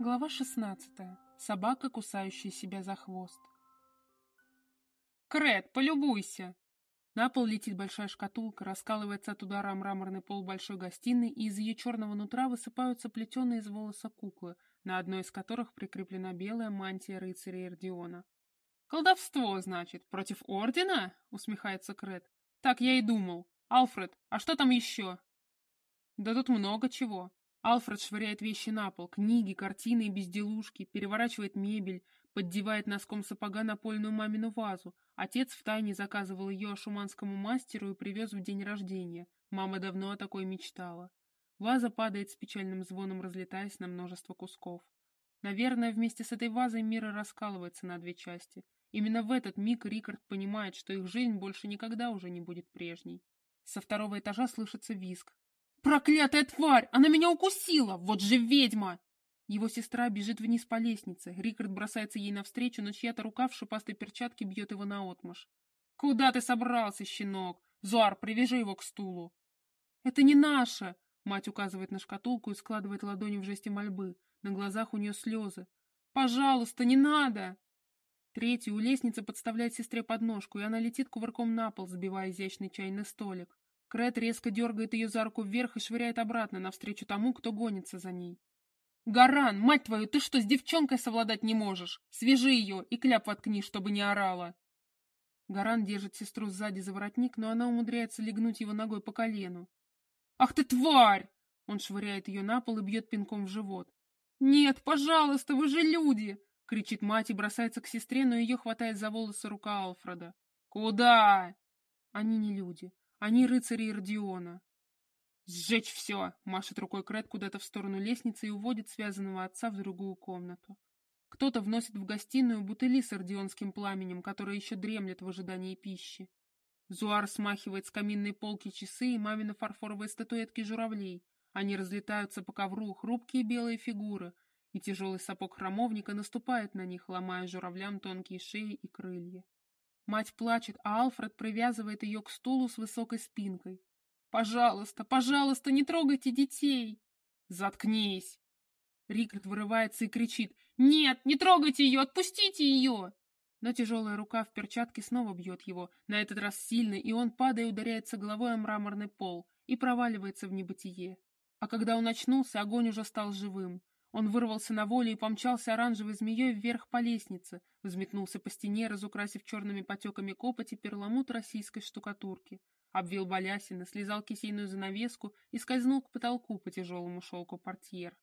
Глава 16. Собака, кусающая себя за хвост. «Крет, полюбуйся!» На пол летит большая шкатулка, раскалывается от удара мраморный пол большой гостиной, и из ее черного нутра высыпаются плетеные из волоса куклы, на одной из которых прикреплена белая мантия рыцаря Эрдиона. «Колдовство, значит, против Ордена?» — усмехается Крет. «Так я и думал. Алфред, а что там еще?» «Да тут много чего. Алфред швыряет вещи на пол, книги, картины и безделушки, переворачивает мебель, поддевает носком сапога напольную мамину вазу. Отец втайне заказывал ее шуманскому мастеру и привез в день рождения. Мама давно о такой мечтала. Ваза падает с печальным звоном, разлетаясь на множество кусков. Наверное, вместе с этой вазой мир раскалывается на две части. Именно в этот миг Рикард понимает, что их жизнь больше никогда уже не будет прежней. Со второго этажа слышится визг. «Проклятая тварь! Она меня укусила! Вот же ведьма!» Его сестра бежит вниз по лестнице. Рикард бросается ей навстречу, но чья-то рука в шипастой перчатке бьет его наотмашь. «Куда ты собрался, щенок? Зуар, привяжи его к стулу!» «Это не наше!» Мать указывает на шкатулку и складывает ладони в жесте мольбы. На глазах у нее слезы. «Пожалуйста, не надо!» Третий у лестницы подставляет сестре подножку, и она летит кувырком на пол, сбивая изящный чайный столик. Крет резко дергает ее за руку вверх и швыряет обратно, навстречу тому, кто гонится за ней. «Гаран, мать твою, ты что, с девчонкой совладать не можешь? Свяжи ее и кляп воткни, чтобы не орала!» Гаран держит сестру сзади за воротник, но она умудряется легнуть его ногой по колену. «Ах ты тварь!» Он швыряет ее на пол и бьет пинком в живот. «Нет, пожалуйста, вы же люди!» — кричит мать и бросается к сестре, но ее хватает за волосы рука Алфреда. «Куда?» Они не люди. Они рыцари Ирдиона. «Сжечь все!» — машет рукой Крет куда-то в сторону лестницы и уводит связанного отца в другую комнату. Кто-то вносит в гостиную бутыли с ордионским пламенем, которые еще дремлет в ожидании пищи. Зуар смахивает с каминной полки часы и мамины фарфоровые статуэтки журавлей. Они разлетаются по ковру, хрупкие белые фигуры, и тяжелый сапог храмовника наступает на них, ломая журавлям тонкие шеи и крылья. Мать плачет, а Алфред привязывает ее к стулу с высокой спинкой. «Пожалуйста, пожалуйста, не трогайте детей!» «Заткнись!» Рикард вырывается и кричит. «Нет, не трогайте ее, отпустите ее!» Но тяжелая рука в перчатке снова бьет его, на этот раз сильно, и он, падая, ударяется головой о мраморный пол и проваливается в небытие. А когда он очнулся, огонь уже стал живым. Он вырвался на волю и помчался оранжевой змеей вверх по лестнице, взметнулся по стене, разукрасив черными потеками копоти перламут российской штукатурки, обвил балясины, слезал кисейную занавеску и скользнул к потолку по тяжелому шелку портьер.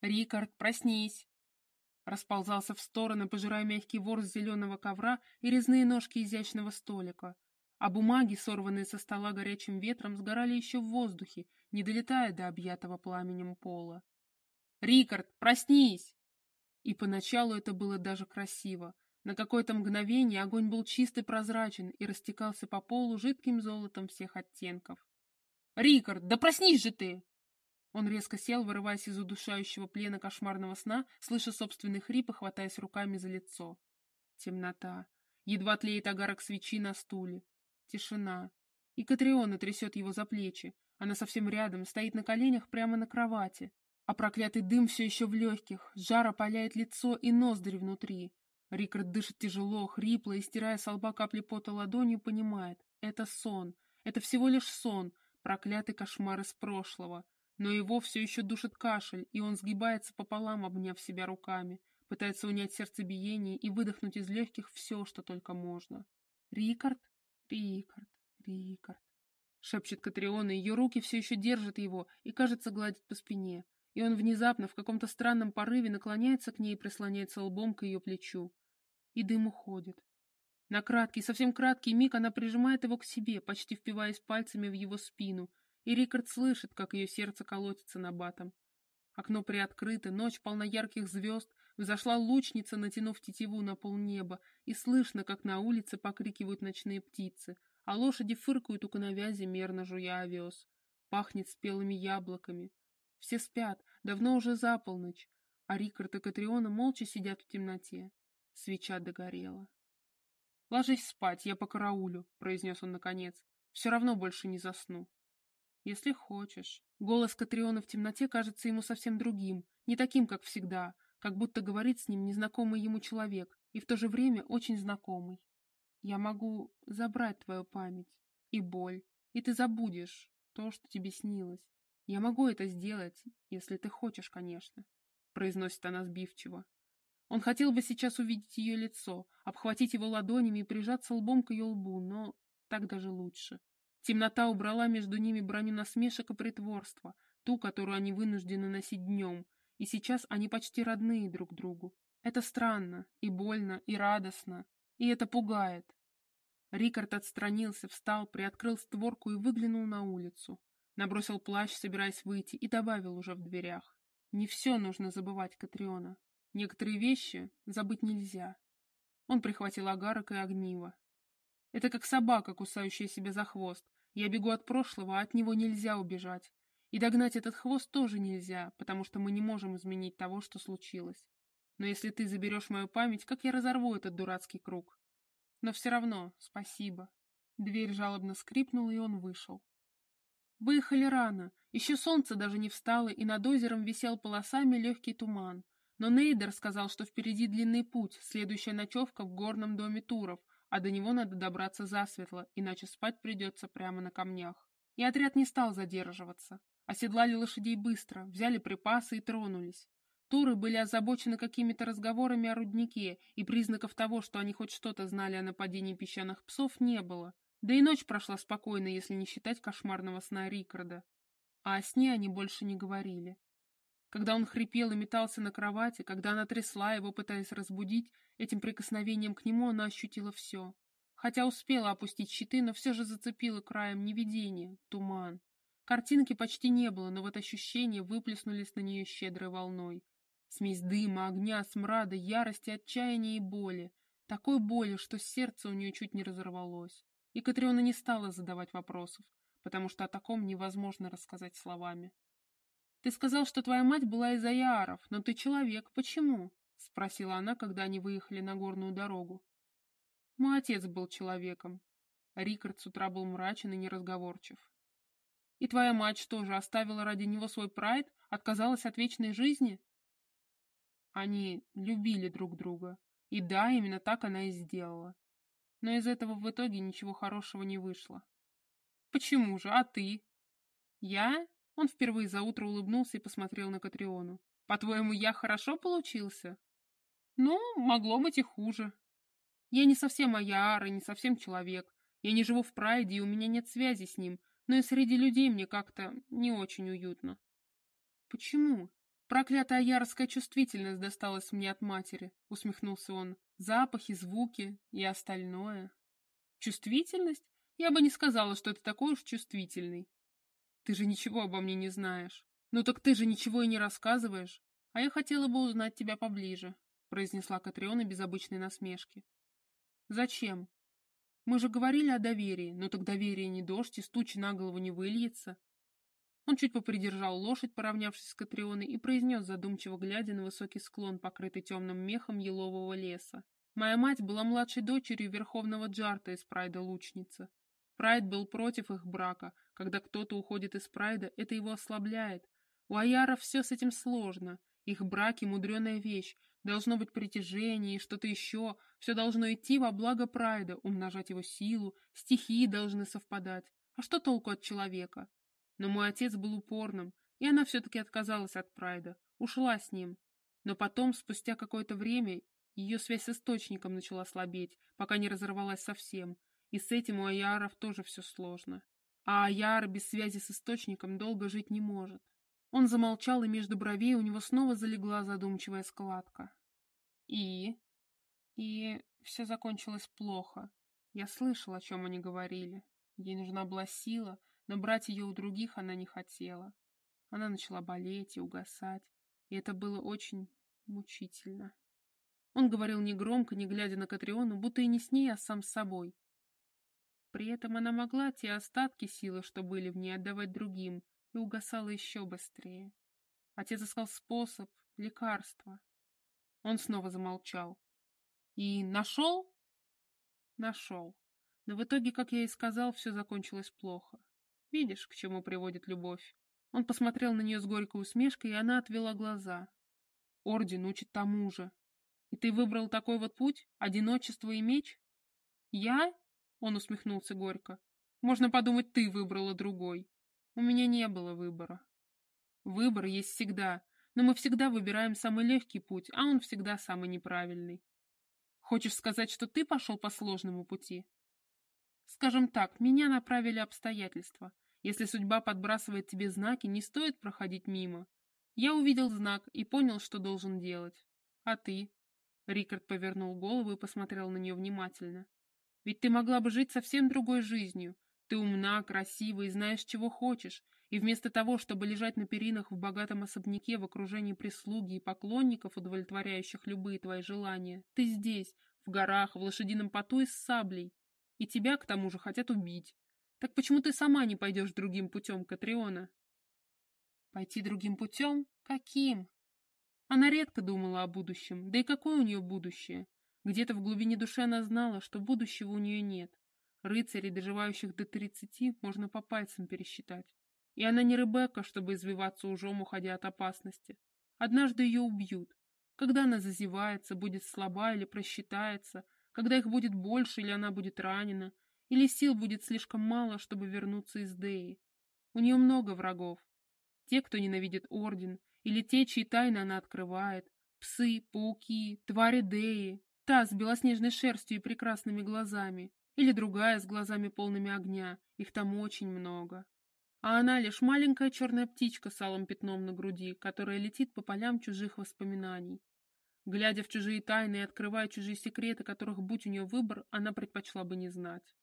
«Рикард, проснись!» Расползался в стороны, пожирая мягкий ворс зеленого ковра и резные ножки изящного столика. А бумаги, сорванные со стола горячим ветром, сгорали еще в воздухе, не долетая до объятого пламенем пола. «Рикард, проснись!» И поначалу это было даже красиво. На какое-то мгновение огонь был чистый прозрачен и растекался по полу жидким золотом всех оттенков. «Рикард, да проснись же ты!» Он резко сел, вырываясь из удушающего плена кошмарного сна, слыша собственный хрип и хватаясь руками за лицо. Темнота. Едва тлеет огарок свечи на стуле. Тишина. И Катриона трясет его за плечи. Она совсем рядом, стоит на коленях прямо на кровати, а проклятый дым все еще в легких, жар опаляет лицо и ноздри внутри. Рикард дышит тяжело, хрипло и, стирая с лба капли пота ладонью, понимает — это сон, это всего лишь сон, проклятый кошмар из прошлого. Но его все еще душит кашель, и он сгибается пополам, обняв себя руками, пытается унять сердцебиение и выдохнуть из легких все, что только можно. «Рикард? Рикард? Рикард?» — шепчет Катриона, ее руки все еще держат его и, кажется, гладят по спине и он внезапно в каком-то странном порыве наклоняется к ней и прислоняется лбом к ее плечу. И дым уходит. На краткий, совсем краткий миг она прижимает его к себе, почти впиваясь пальцами в его спину, и Рикард слышит, как ее сердце колотится на батом. Окно приоткрыто, ночь полна ярких звезд, взошла лучница, натянув тетиву на полнеба, и слышно, как на улице покрикивают ночные птицы, а лошади фыркают у коновязи, мерно жуя овес. Пахнет спелыми яблоками. Все спят, давно уже за полночь, а Рикард и Катриона молча сидят в темноте. Свеча догорела. «Ложись спать, я по караулю», — произнес он наконец. «Все равно больше не засну». Если хочешь. Голос Катриона в темноте кажется ему совсем другим, не таким, как всегда, как будто говорит с ним незнакомый ему человек, и в то же время очень знакомый. Я могу забрать твою память и боль, и ты забудешь то, что тебе снилось. Я могу это сделать, если ты хочешь, конечно, произносит она сбивчиво. Он хотел бы сейчас увидеть ее лицо, обхватить его ладонями и прижаться лбом к ее лбу, но так даже лучше. Темнота убрала между ними броню насмешек и притворства, ту, которую они вынуждены носить днем, и сейчас они почти родные друг другу. Это странно, и больно, и радостно, и это пугает. Рикард отстранился, встал, приоткрыл створку и выглянул на улицу. Набросил плащ, собираясь выйти, и добавил уже в дверях. Не все нужно забывать, Катриона. Некоторые вещи забыть нельзя. Он прихватил агарок и огниво. Это как собака, кусающая себя за хвост. Я бегу от прошлого, а от него нельзя убежать. И догнать этот хвост тоже нельзя, потому что мы не можем изменить того, что случилось. Но если ты заберешь мою память, как я разорву этот дурацкий круг? Но все равно, спасибо. Дверь жалобно скрипнула, и он вышел. Выехали рано, еще солнце даже не встало, и над озером висел полосами легкий туман. Но Нейдер сказал, что впереди длинный путь, следующая ночевка в горном доме Туров, а до него надо добраться засветло, иначе спать придется прямо на камнях. И отряд не стал задерживаться. Оседлали лошадей быстро, взяли припасы и тронулись. Туры были озабочены какими-то разговорами о руднике, и признаков того, что они хоть что-то знали о нападении песчаных псов, не было. Да и ночь прошла спокойно, если не считать кошмарного сна Рикарда. А о сне они больше не говорили. Когда он хрипел и метался на кровати, когда она трясла его, пытаясь разбудить, этим прикосновением к нему она ощутила все. Хотя успела опустить щиты, но все же зацепила краем невидение, туман. Картинки почти не было, но вот ощущения выплеснулись на нее щедрой волной. Смесь дыма, огня, смрада, ярости, отчаяния и боли. Такой боли, что сердце у нее чуть не разорвалось. И Катриона не стала задавать вопросов, потому что о таком невозможно рассказать словами. «Ты сказал, что твоя мать была из Аяров, но ты человек. Почему?» — спросила она, когда они выехали на горную дорогу. «Мой отец был человеком». Рикард с утра был мрачен и неразговорчив. «И твоя мать что же, оставила ради него свой прайд? Отказалась от вечной жизни?» Они любили друг друга. И да, именно так она и сделала. Но из этого в итоге ничего хорошего не вышло. Почему же? А ты? Я? Он впервые за утро улыбнулся и посмотрел на Катриону. По-твоему, я хорошо получился? Ну, могло быть и хуже. Я не совсем Аяар и не совсем человек. Я не живу в Прайде, и у меня нет связи с ним, но и среди людей мне как-то не очень уютно. Почему? «Проклятая ярская чувствительность досталась мне от матери», — усмехнулся он. «Запахи, звуки и остальное». «Чувствительность? Я бы не сказала, что ты такой уж чувствительный. Ты же ничего обо мне не знаешь. Ну так ты же ничего и не рассказываешь. А я хотела бы узнать тебя поближе», — произнесла Катриона без обычной насмешки. «Зачем? Мы же говорили о доверии, но так доверие не дождь и стучи на голову не выльется. Он чуть попридержал лошадь, поравнявшись с Катрионой, и произнес, задумчиво глядя на высокий склон, покрытый темным мехом елового леса. «Моя мать была младшей дочерью верховного Джарта из Прайда Лучница. Прайд был против их брака. Когда кто-то уходит из Прайда, это его ослабляет. У Аяров все с этим сложно. Их браки — мудреная вещь. Должно быть притяжение и что-то еще. Все должно идти во благо Прайда, умножать его силу, стихии должны совпадать. А что толку от человека? Но мой отец был упорным, и она все-таки отказалась от Прайда, ушла с ним. Но потом, спустя какое-то время, ее связь с источником начала слабеть, пока не разорвалась совсем, и с этим у Аяров тоже все сложно. А Аяр без связи с источником долго жить не может. Он замолчал, и между бровей у него снова залегла задумчивая складка. И... И все закончилось плохо. Я слышал, о чем они говорили. Ей нужна была сила, но брать ее у других она не хотела. Она начала болеть и угасать, и это было очень мучительно. Он говорил негромко, не глядя на Катриону, будто и не с ней, а сам с собой. При этом она могла те остатки силы, что были в ней, отдавать другим, и угасала еще быстрее. Отец искал способ, лекарство. Он снова замолчал. И нашел? Нашел. Но в итоге, как я и сказал, все закончилось плохо. Видишь, к чему приводит любовь. Он посмотрел на нее с горькой усмешкой, и она отвела глаза. Орден учит тому же. И ты выбрал такой вот путь? Одиночество и меч? Я? Он усмехнулся горько. Можно подумать, ты выбрала другой. У меня не было выбора. Выбор есть всегда, но мы всегда выбираем самый легкий путь, а он всегда самый неправильный. Хочешь сказать, что ты пошел по сложному пути? Скажем так, меня направили обстоятельства. Если судьба подбрасывает тебе знаки, не стоит проходить мимо. Я увидел знак и понял, что должен делать. А ты? Рикард повернул голову и посмотрел на нее внимательно. Ведь ты могла бы жить совсем другой жизнью. Ты умна, красива и знаешь, чего хочешь. И вместо того, чтобы лежать на перинах в богатом особняке в окружении прислуги и поклонников, удовлетворяющих любые твои желания, ты здесь, в горах, в лошадином поту и с саблей. И тебя, к тому же, хотят убить. Так почему ты сама не пойдешь другим путем, Катриона? Пойти другим путем? Каким? Она редко думала о будущем, да и какое у нее будущее? Где-то в глубине души она знала, что будущего у нее нет. Рыцарей, доживающих до тридцати, можно по пальцам пересчитать. И она не Ребекка, чтобы извиваться ужом, уходя от опасности. Однажды ее убьют. Когда она зазевается, будет слаба или просчитается, когда их будет больше или она будет ранена, или сил будет слишком мало, чтобы вернуться из Деи. У нее много врагов. Те, кто ненавидит Орден, или те, чьи тайны она открывает. Псы, пауки, твари Деи, та с белоснежной шерстью и прекрасными глазами, или другая с глазами полными огня, их там очень много. А она лишь маленькая черная птичка с алым пятном на груди, которая летит по полям чужих воспоминаний. Глядя в чужие тайны и открывая чужие секреты, которых, будь у нее выбор, она предпочла бы не знать.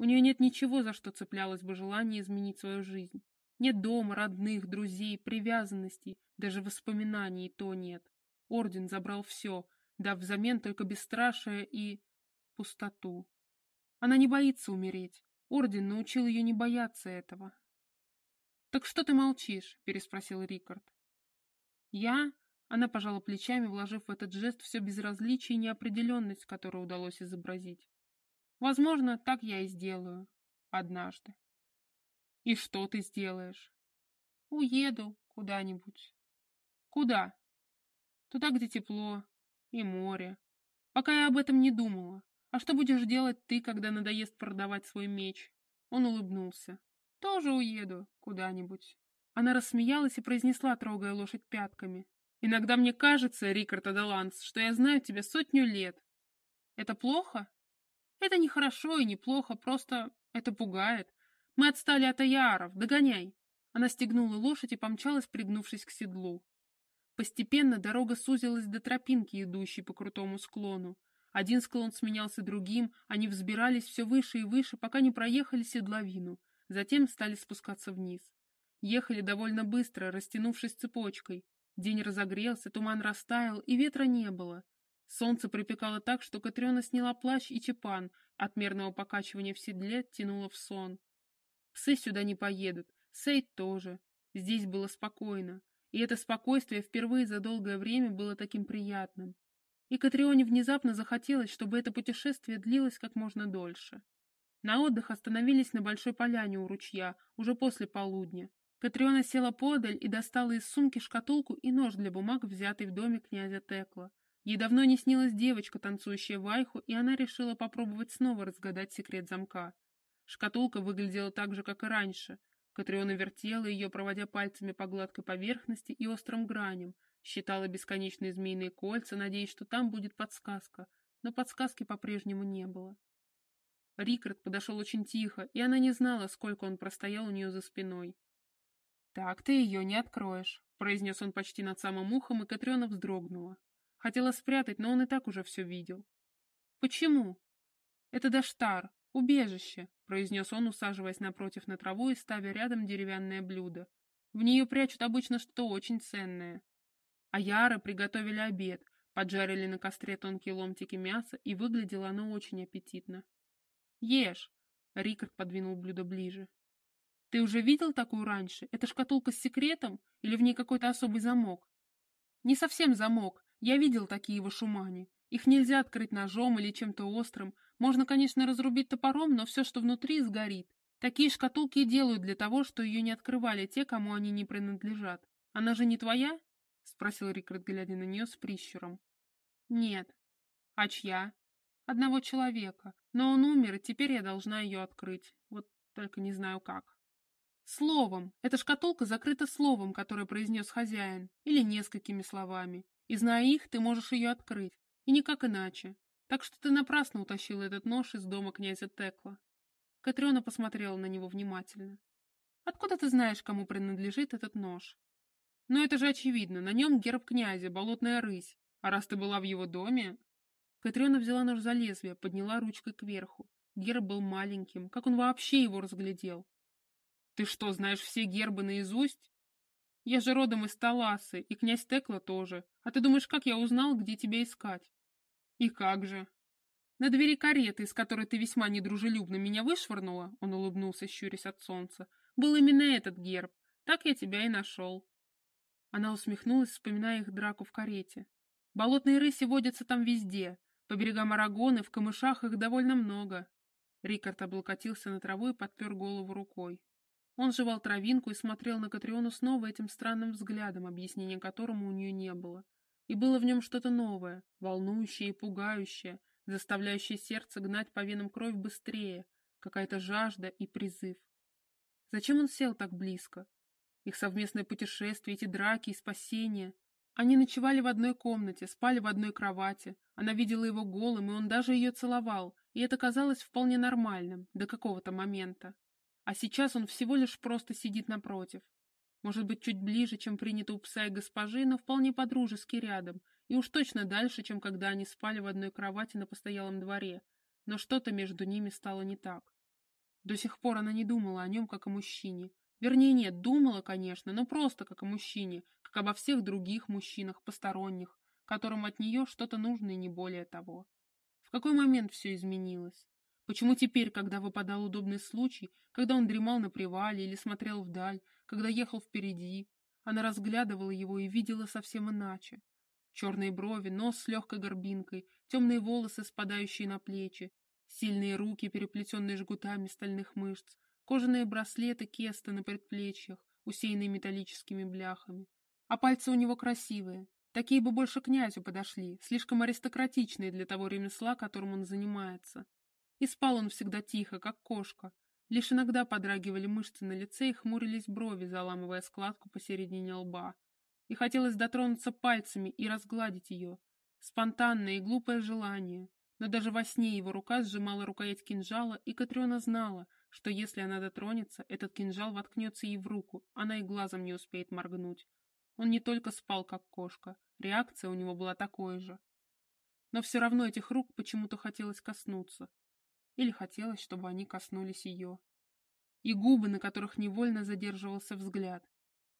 У нее нет ничего, за что цеплялось бы желание изменить свою жизнь. Нет дома, родных, друзей, привязанностей, даже воспоминаний то нет. Орден забрал все, дав взамен только бесстрашие и... пустоту. Она не боится умереть. Орден научил ее не бояться этого. «Так что ты молчишь?» — переспросил Рикард. «Я...» — она пожала плечами, вложив в этот жест все безразличие и неопределенность, которую удалось изобразить. Возможно, так я и сделаю. Однажды. И что ты сделаешь? Уеду куда-нибудь. Куда? Туда, где тепло и море. Пока я об этом не думала. А что будешь делать ты, когда надоест продавать свой меч? Он улыбнулся. Тоже уеду куда-нибудь. Она рассмеялась и произнесла, трогая лошадь пятками. «Иногда мне кажется, Рикард Адаланс, что я знаю тебя сотню лет. Это плохо?» Это не хорошо и не плохо, просто это пугает. Мы отстали от аяров, догоняй. Она стегнула лошадь и помчалась, пригнувшись к седлу. Постепенно дорога сузилась до тропинки, идущей по крутому склону. Один склон сменялся другим, они взбирались все выше и выше, пока не проехали седловину. Затем стали спускаться вниз. Ехали довольно быстро, растянувшись цепочкой. День разогрелся, туман растаял, и ветра не было. Солнце припекало так, что Катрена сняла плащ и чепан, от мерного покачивания в седле тянула в сон. Псы сюда не поедут, Сейд тоже. Здесь было спокойно, и это спокойствие впервые за долгое время было таким приятным. И Катрионе внезапно захотелось, чтобы это путешествие длилось как можно дольше. На отдых остановились на большой поляне у ручья, уже после полудня. Катриона села подаль и достала из сумки шкатулку и нож для бумаг, взятый в доме князя Текла. Ей давно не снилась девочка, танцующая вайху, и она решила попробовать снова разгадать секрет замка. Шкатулка выглядела так же, как и раньше. Катриона вертела ее, проводя пальцами по гладкой поверхности и острым граням, считала бесконечные змеиные кольца, надеясь, что там будет подсказка, но подсказки по-прежнему не было. Рикард подошел очень тихо, и она не знала, сколько он простоял у нее за спиной. «Так ты ее не откроешь», — произнес он почти над самым ухом, и Катриона вздрогнула. Хотела спрятать, но он и так уже все видел. «Почему?» «Это Даштар, убежище», — произнес он, усаживаясь напротив на траву и ставя рядом деревянное блюдо. «В нее прячут обычно что-то очень ценное». А Яры приготовили обед, поджарили на костре тонкие ломтики мяса, и выглядело оно очень аппетитно. «Ешь!» — Рикард подвинул блюдо ближе. «Ты уже видел такую раньше? Это шкатулка с секретом? Или в ней какой-то особый замок?» «Не совсем замок. Я видел такие в Ашумане. Их нельзя открыть ножом или чем-то острым. Можно, конечно, разрубить топором, но все, что внутри, сгорит. Такие шкатулки делают для того, что ее не открывали те, кому они не принадлежат. Она же не твоя? — спросил Рикард, глядя на нее с прищуром. «Нет». «А чья?» «Одного человека. Но он умер, и теперь я должна ее открыть. Вот только не знаю как». «Словом. Эта шкатулка закрыта словом, которое произнес хозяин, или несколькими словами. И зная их, ты можешь ее открыть. И никак иначе. Так что ты напрасно утащил этот нож из дома князя Текла». Катриона посмотрела на него внимательно. «Откуда ты знаешь, кому принадлежит этот нож?» «Ну это же очевидно, на нем герб князя, болотная рысь. А раз ты была в его доме...» Катриона взяла нож за лезвие, подняла ручкой кверху. Герб был маленьким. Как он вообще его разглядел? «Ты что, знаешь все гербы наизусть?» «Я же родом из Таласы, и князь Текла тоже. А ты думаешь, как я узнал, где тебя искать?» «И как же?» «На двери кареты, из которой ты весьма недружелюбно меня вышвырнула», — он улыбнулся, щурясь от солнца, — «был именно этот герб. Так я тебя и нашел». Она усмехнулась, вспоминая их драку в карете. Болотные рыси водятся там везде. По берегам Арагоны, в камышах их довольно много. Рикард облокотился на траву и подпер голову рукой. Он жевал травинку и смотрел на Катриону снова этим странным взглядом, объяснения которому у нее не было. И было в нем что-то новое, волнующее и пугающее, заставляющее сердце гнать по венам кровь быстрее, какая-то жажда и призыв. Зачем он сел так близко? Их совместное путешествие, эти драки и спасения, они ночевали в одной комнате, спали в одной кровати. Она видела его голым, и он даже ее целовал, и это казалось вполне нормальным до какого-то момента. А сейчас он всего лишь просто сидит напротив. Может быть, чуть ближе, чем принято у пса и госпожи, но вполне подружески рядом, и уж точно дальше, чем когда они спали в одной кровати на постоялом дворе. Но что-то между ними стало не так. До сих пор она не думала о нем как о мужчине, Вернее, нет, думала, конечно, но просто как о мужчине, как обо всех других мужчинах, посторонних, которым от нее что-то нужно и не более того. В какой момент все изменилось? Почему теперь, когда выпадал удобный случай, когда он дремал на привале или смотрел вдаль, когда ехал впереди, она разглядывала его и видела совсем иначе? Черные брови, нос с легкой горбинкой, темные волосы, спадающие на плечи, сильные руки, переплетенные жгутами стальных мышц, кожаные браслеты кеста на предплечьях, усеянные металлическими бляхами. А пальцы у него красивые. Такие бы больше князю подошли, слишком аристократичные для того ремесла, которым он занимается. И спал он всегда тихо, как кошка. Лишь иногда подрагивали мышцы на лице и хмурились брови, заламывая складку посередине лба. И хотелось дотронуться пальцами и разгладить ее. Спонтанное и глупое желание. Но даже во сне его рука сжимала рукоять кинжала, и Катриона знала, что если она дотронется, этот кинжал воткнется ей в руку, она и глазом не успеет моргнуть. Он не только спал, как кошка, реакция у него была такой же. Но все равно этих рук почему-то хотелось коснуться. Или хотелось, чтобы они коснулись ее. И губы, на которых невольно задерживался взгляд.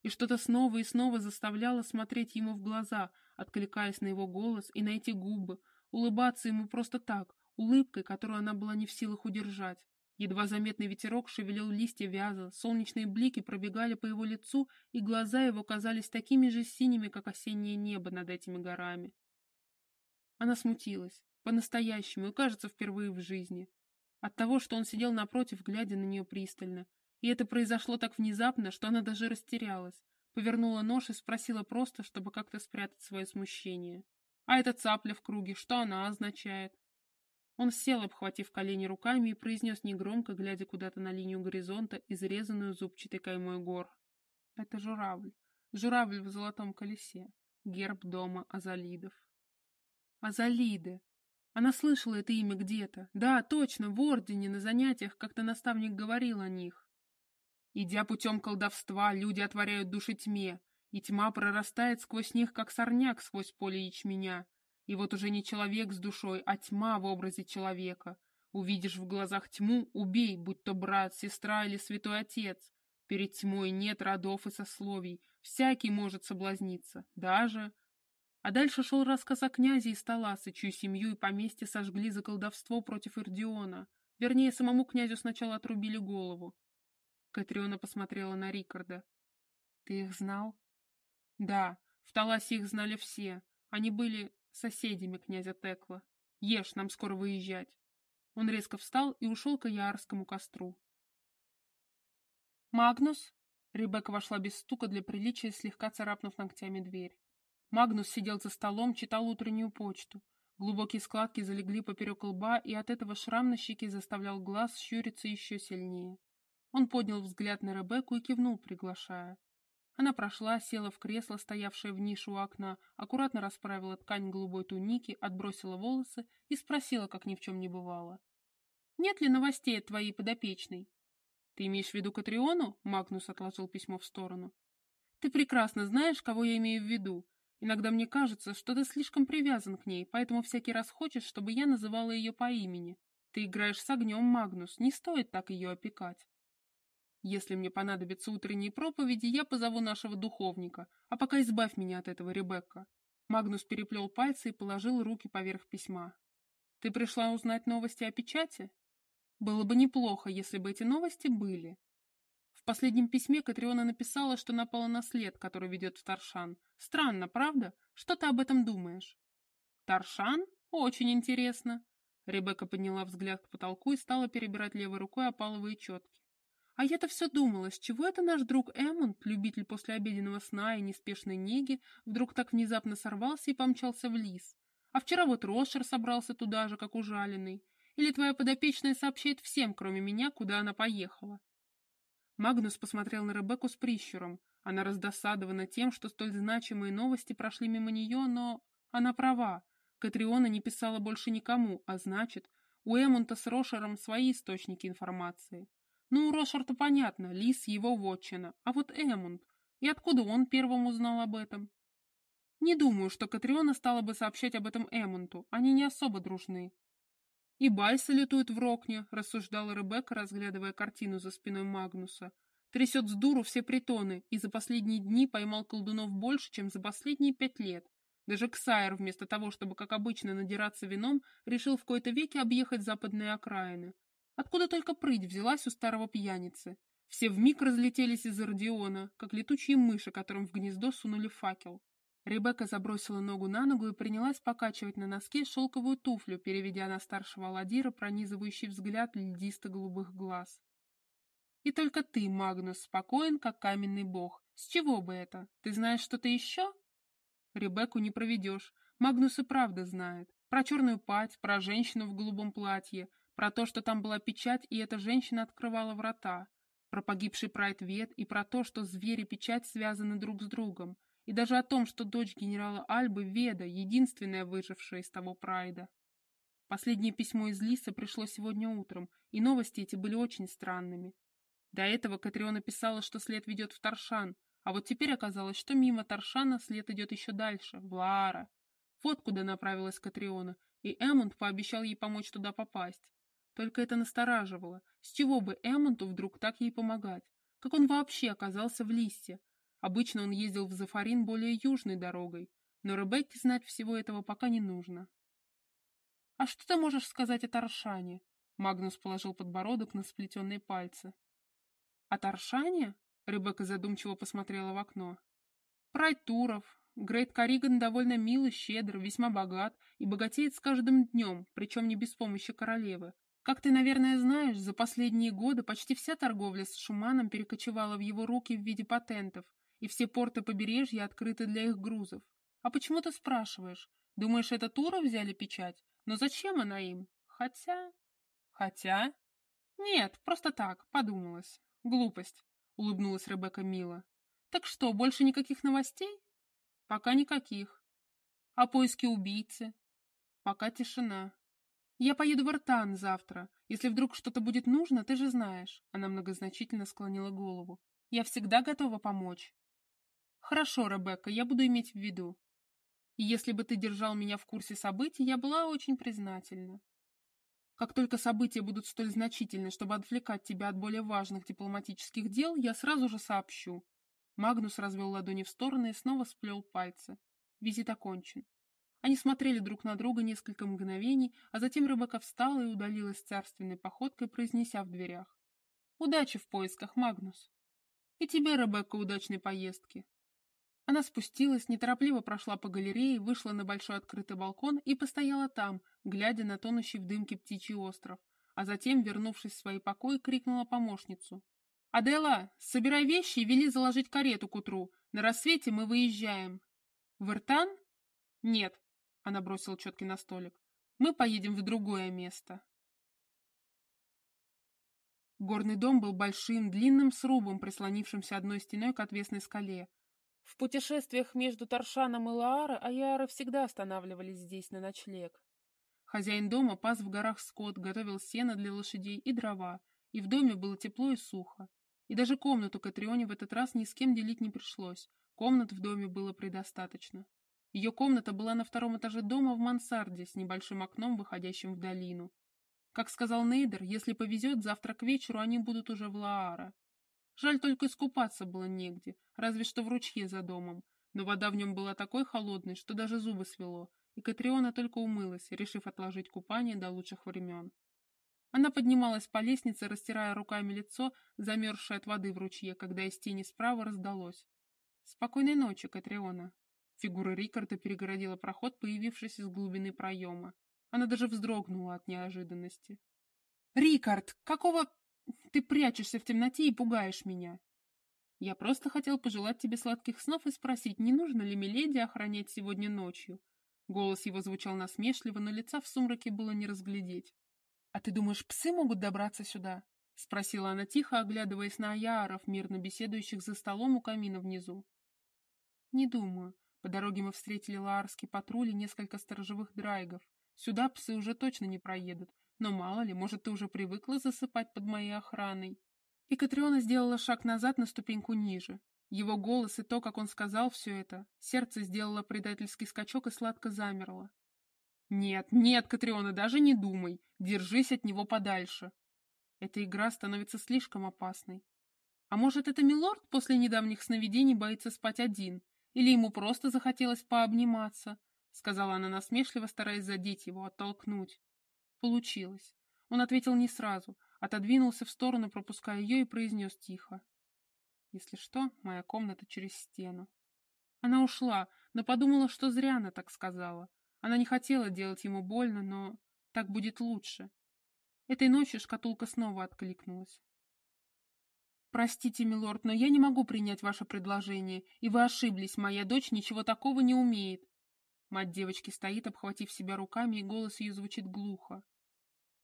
И что-то снова и снова заставляло смотреть ему в глаза, откликаясь на его голос и на эти губы, улыбаться ему просто так, улыбкой, которую она была не в силах удержать. Едва заметный ветерок шевелил листья вяза, солнечные блики пробегали по его лицу, и глаза его казались такими же синими, как осеннее небо над этими горами. Она смутилась, по-настоящему, и, кажется, впервые в жизни. От того, что он сидел напротив, глядя на нее пристально. И это произошло так внезапно, что она даже растерялась, повернула нож и спросила просто, чтобы как-то спрятать свое смущение. «А эта цапля в круге, что она означает?» Он сел, обхватив колени руками, и произнес негромко, глядя куда-то на линию горизонта, изрезанную зубчатой каймой гор. «Это журавль. Журавль в золотом колесе. Герб дома Азалидов». «Азалиды!» Она слышала это имя где-то. Да, точно, в Ордене, на занятиях, как-то наставник говорил о них. Идя путем колдовства, люди отворяют души тьме, и тьма прорастает сквозь них, как сорняк сквозь поле ячменя. И вот уже не человек с душой, а тьма в образе человека. Увидишь в глазах тьму — убей, будь то брат, сестра или святой отец. Перед тьмой нет родов и сословий, всякий может соблазниться, даже... А дальше шел рассказ о князе из Таласы, чью семью и поместье сожгли за колдовство против Ирдиона. Вернее, самому князю сначала отрубили голову. Катриона посмотрела на Рикарда. «Ты их знал?» «Да, в Таласе их знали все. Они были соседями князя Текла. Ешь, нам скоро выезжать. Он резко встал и ушел к Яарскому костру. «Магнус?» Ребекка вошла без стука для приличия, слегка царапнув ногтями дверь. Магнус сидел за столом, читал утреннюю почту. Глубокие складки залегли поперек лба, и от этого шрам на щеке заставлял глаз щуриться еще сильнее. Он поднял взгляд на Ребекку и кивнул, приглашая. Она прошла, села в кресло, стоявшее в нише у окна, аккуратно расправила ткань голубой туники, отбросила волосы и спросила, как ни в чем не бывало. «Нет ли новостей от твоей подопечной?» «Ты имеешь в виду Катриону?» — Магнус отложил письмо в сторону. «Ты прекрасно знаешь, кого я имею в виду. Иногда мне кажется, что ты слишком привязан к ней, поэтому всякий раз хочешь, чтобы я называла ее по имени. Ты играешь с огнем, Магнус, не стоит так ее опекать. Если мне понадобятся утренние проповеди, я позову нашего духовника, а пока избавь меня от этого, Ребекка. Магнус переплел пальцы и положил руки поверх письма. Ты пришла узнать новости о печати? Было бы неплохо, если бы эти новости были. Последнем письме Катриона написала, что напала на след, который ведет в Таршан. Странно, правда? Что ты об этом думаешь? Таршан? Очень интересно. Ребекка подняла взгляд к потолку и стала перебирать левой рукой опаловые четки. А я-то все думала, с чего это наш друг Эммонд, любитель послеобеденного сна и неспешной неги, вдруг так внезапно сорвался и помчался в лис. А вчера вот Рошер собрался туда же, как ужаленный. Или твоя подопечная сообщает всем, кроме меня, куда она поехала?» Магнус посмотрел на Ребекку с прищуром. Она раздосадована тем, что столь значимые новости прошли мимо нее, но она права. Катриона не писала больше никому, а значит, у Эммонта с Рошером свои источники информации. Ну, у Рошарта понятно, Лис его вотчина, а вот Эммонд, и откуда он первым узнал об этом? Не думаю, что Катриона стала бы сообщать об этом Эммонту, они не особо дружны. И Бальса летует в Рокне, рассуждала Ребекка, разглядывая картину за спиной Магнуса. Трясет с дуру все притоны, и за последние дни поймал колдунов больше, чем за последние пять лет. Даже Ксайр, вместо того, чтобы, как обычно, надираться вином, решил в кои-то веке объехать западные окраины. Откуда только прыть взялась у старого пьяницы? Все вмиг разлетелись из Родиона, как летучие мыши, которым в гнездо сунули факел. Ребекка забросила ногу на ногу и принялась покачивать на носке шелковую туфлю, переведя на старшего Аладдира пронизывающий взгляд льдисто-голубых глаз. «И только ты, Магнус, спокоен, как каменный бог. С чего бы это? Ты знаешь что-то еще?» Ребекку не проведешь. Магнус и правда знает. Про черную пать, про женщину в голубом платье, про то, что там была печать, и эта женщина открывала врата, про погибший прайд Вет и про то, что звери печать связаны друг с другом, и даже о том, что дочь генерала Альбы Веда, единственная выжившая из того прайда. Последнее письмо из Лиса пришло сегодня утром, и новости эти были очень странными. До этого Катриона писала, что след ведет в Таршан, а вот теперь оказалось, что мимо Таршана след идет еще дальше, в Лаара. Вот куда направилась Катриона, и Эммонд пообещал ей помочь туда попасть. Только это настораживало. С чего бы Эммонту вдруг так ей помогать? Как он вообще оказался в Листе? Обычно он ездил в Зафарин более южной дорогой, но Ребекке знать всего этого пока не нужно. «А что ты можешь сказать о Таршане?» Магнус положил подбородок на сплетенные пальцы. «О Таршане?» Ребекка задумчиво посмотрела в окно. «Прайд Туров. Грейт Кариган довольно мил и щедр, весьма богат и богатеет с каждым днем, причем не без помощи королевы. Как ты, наверное, знаешь, за последние годы почти вся торговля с Шуманом перекочевала в его руки в виде патентов, и все порты побережья открыты для их грузов. А почему ты спрашиваешь? Думаешь, это Тура взяли печать? Но зачем она им? Хотя... Хотя... Нет, просто так, подумалась. Глупость, улыбнулась Ребекка мило. Так что, больше никаких новостей? Пока никаких. А поиски убийцы? Пока тишина. «Я поеду в Артан завтра. Если вдруг что-то будет нужно, ты же знаешь». Она многозначительно склонила голову. «Я всегда готова помочь». «Хорошо, Ребекка, я буду иметь в виду. Если бы ты держал меня в курсе событий, я была очень признательна. Как только события будут столь значительны, чтобы отвлекать тебя от более важных дипломатических дел, я сразу же сообщу». Магнус развел ладони в стороны и снова сплел пальцы. Визит окончен. Они смотрели друг на друга несколько мгновений, а затем Ребекка встала и удалилась царственной походкой, произнеся в дверях. «Удачи в поисках, Магнус!» «И тебе, Ребекка, удачной поездки!» Она спустилась, неторопливо прошла по галерее, вышла на большой открытый балкон и постояла там, глядя на тонущий в дымке птичий остров, а затем, вернувшись в свои покои, крикнула помощницу. «Адела, собирай вещи и вели заложить карету к утру. На рассвете мы выезжаем». «В Иртан?» «Нет», — она бросила четки на столик. «Мы поедем в другое место». Горный дом был большим, длинным срубом, прислонившимся одной стеной к отвесной скале. В путешествиях между Таршаном и Лаара Аяры всегда останавливались здесь на ночлег. Хозяин дома пас в горах скот, готовил сено для лошадей и дрова, и в доме было тепло и сухо. И даже комнату Катрионе в этот раз ни с кем делить не пришлось. Комнат в доме было предостаточно. Ее комната была на втором этаже дома в мансарде с небольшим окном, выходящим в долину. Как сказал Нейдер, если повезет, завтра к вечеру они будут уже в Лаара. Жаль, только искупаться было негде, разве что в ручье за домом. Но вода в нем была такой холодной, что даже зубы свело, и Катриона только умылась, решив отложить купание до лучших времен. Она поднималась по лестнице, растирая руками лицо, замерзшее от воды в ручье, когда из тени справа раздалось. «Спокойной ночи, Катриона!» Фигура Рикарда перегородила проход, появившись из глубины проема. Она даже вздрогнула от неожиданности. «Рикард, какого... Ты прячешься в темноте и пугаешь меня!» «Я просто хотел пожелать тебе сладких снов и спросить, не нужно ли Миледи охранять сегодня ночью?» Голос его звучал насмешливо, но лица в сумраке было не разглядеть. «А ты думаешь, псы могут добраться сюда?» — спросила она тихо, оглядываясь на аяров, мирно беседующих за столом у камина внизу. «Не думаю. По дороге мы встретили лаарский патруль и несколько сторожевых драйгов. Сюда псы уже точно не проедут. Но мало ли, может, ты уже привыкла засыпать под моей охраной?» И Катриона сделала шаг назад на ступеньку ниже. Его голос и то, как он сказал все это, сердце сделало предательский скачок и сладко замерло. Нет, нет, Катриона, даже не думай. Держись от него подальше. Эта игра становится слишком опасной. А может, это Милорд после недавних сновидений боится спать один? Или ему просто захотелось пообниматься? Сказала она насмешливо, стараясь задеть его, оттолкнуть. Получилось. Он ответил не сразу, отодвинулся в сторону, пропуская ее, и произнес тихо. Если что, моя комната через стену. Она ушла, но подумала, что зря она так сказала. Она не хотела делать ему больно, но так будет лучше. Этой ночью шкатулка снова откликнулась. «Простите, милорд, но я не могу принять ваше предложение, и вы ошиблись, моя дочь ничего такого не умеет». Мать девочки стоит, обхватив себя руками, и голос ее звучит глухо.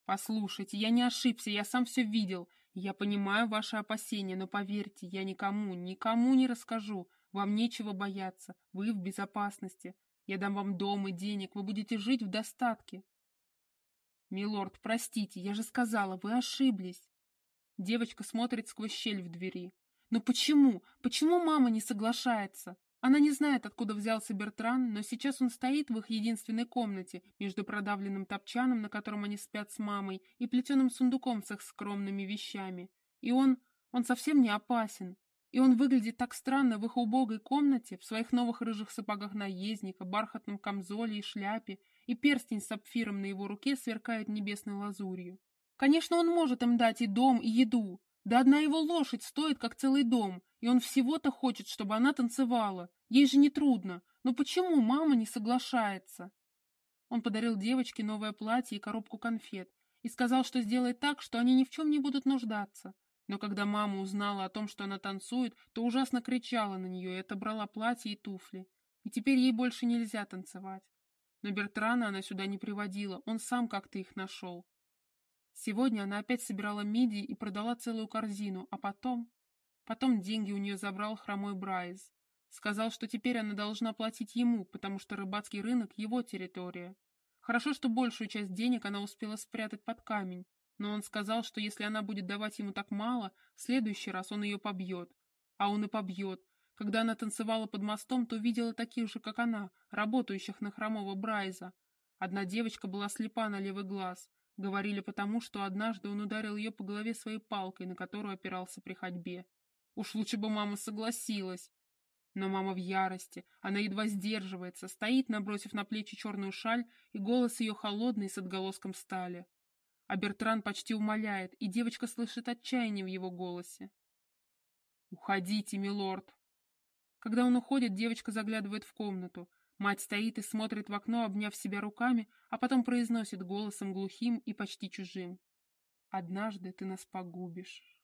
«Послушайте, я не ошибся, я сам все видел. Я понимаю ваши опасения, но поверьте, я никому, никому не расскажу. Вам нечего бояться, вы в безопасности. Я дам вам дом и денег, вы будете жить в достатке. Милорд, простите, я же сказала, вы ошиблись. Девочка смотрит сквозь щель в двери. Но почему? Почему мама не соглашается? Она не знает, откуда взялся Бертран, но сейчас он стоит в их единственной комнате, между продавленным топчаном, на котором они спят с мамой, и плетеным сундуком с их скромными вещами. И он... он совсем не опасен. И он выглядит так странно в их убогой комнате, в своих новых рыжих сапогах наездника, бархатном камзоле и шляпе, и перстень с сапфиром на его руке сверкает небесной лазурью. Конечно, он может им дать и дом, и еду. Да одна его лошадь стоит, как целый дом, и он всего-то хочет, чтобы она танцевала. Ей же не трудно. Но почему мама не соглашается? Он подарил девочке новое платье и коробку конфет и сказал, что сделает так, что они ни в чем не будут нуждаться. Но когда мама узнала о том, что она танцует, то ужасно кричала на нее и отобрала платье и туфли. И теперь ей больше нельзя танцевать. Но Бертрана она сюда не приводила, он сам как-то их нашел. Сегодня она опять собирала мидии и продала целую корзину, а потом... Потом деньги у нее забрал хромой Брайз. Сказал, что теперь она должна платить ему, потому что рыбацкий рынок — его территория. Хорошо, что большую часть денег она успела спрятать под камень, но он сказал, что если она будет давать ему так мало, в следующий раз он ее побьет. А он и побьет. Когда она танцевала под мостом, то видела таких же, как она, работающих на хромого Брайза. Одна девочка была слепа на левый глаз. Говорили потому, что однажды он ударил ее по голове своей палкой, на которую опирался при ходьбе. Уж лучше бы мама согласилась. Но мама в ярости, она едва сдерживается, стоит, набросив на плечи черную шаль, и голос ее холодный с отголоском стали. А Бертран почти умоляет, и девочка слышит отчаяние в его голосе. «Уходите, милорд!» Когда он уходит, девочка заглядывает в комнату. Мать стоит и смотрит в окно, обняв себя руками, а потом произносит голосом глухим и почти чужим. «Однажды ты нас погубишь».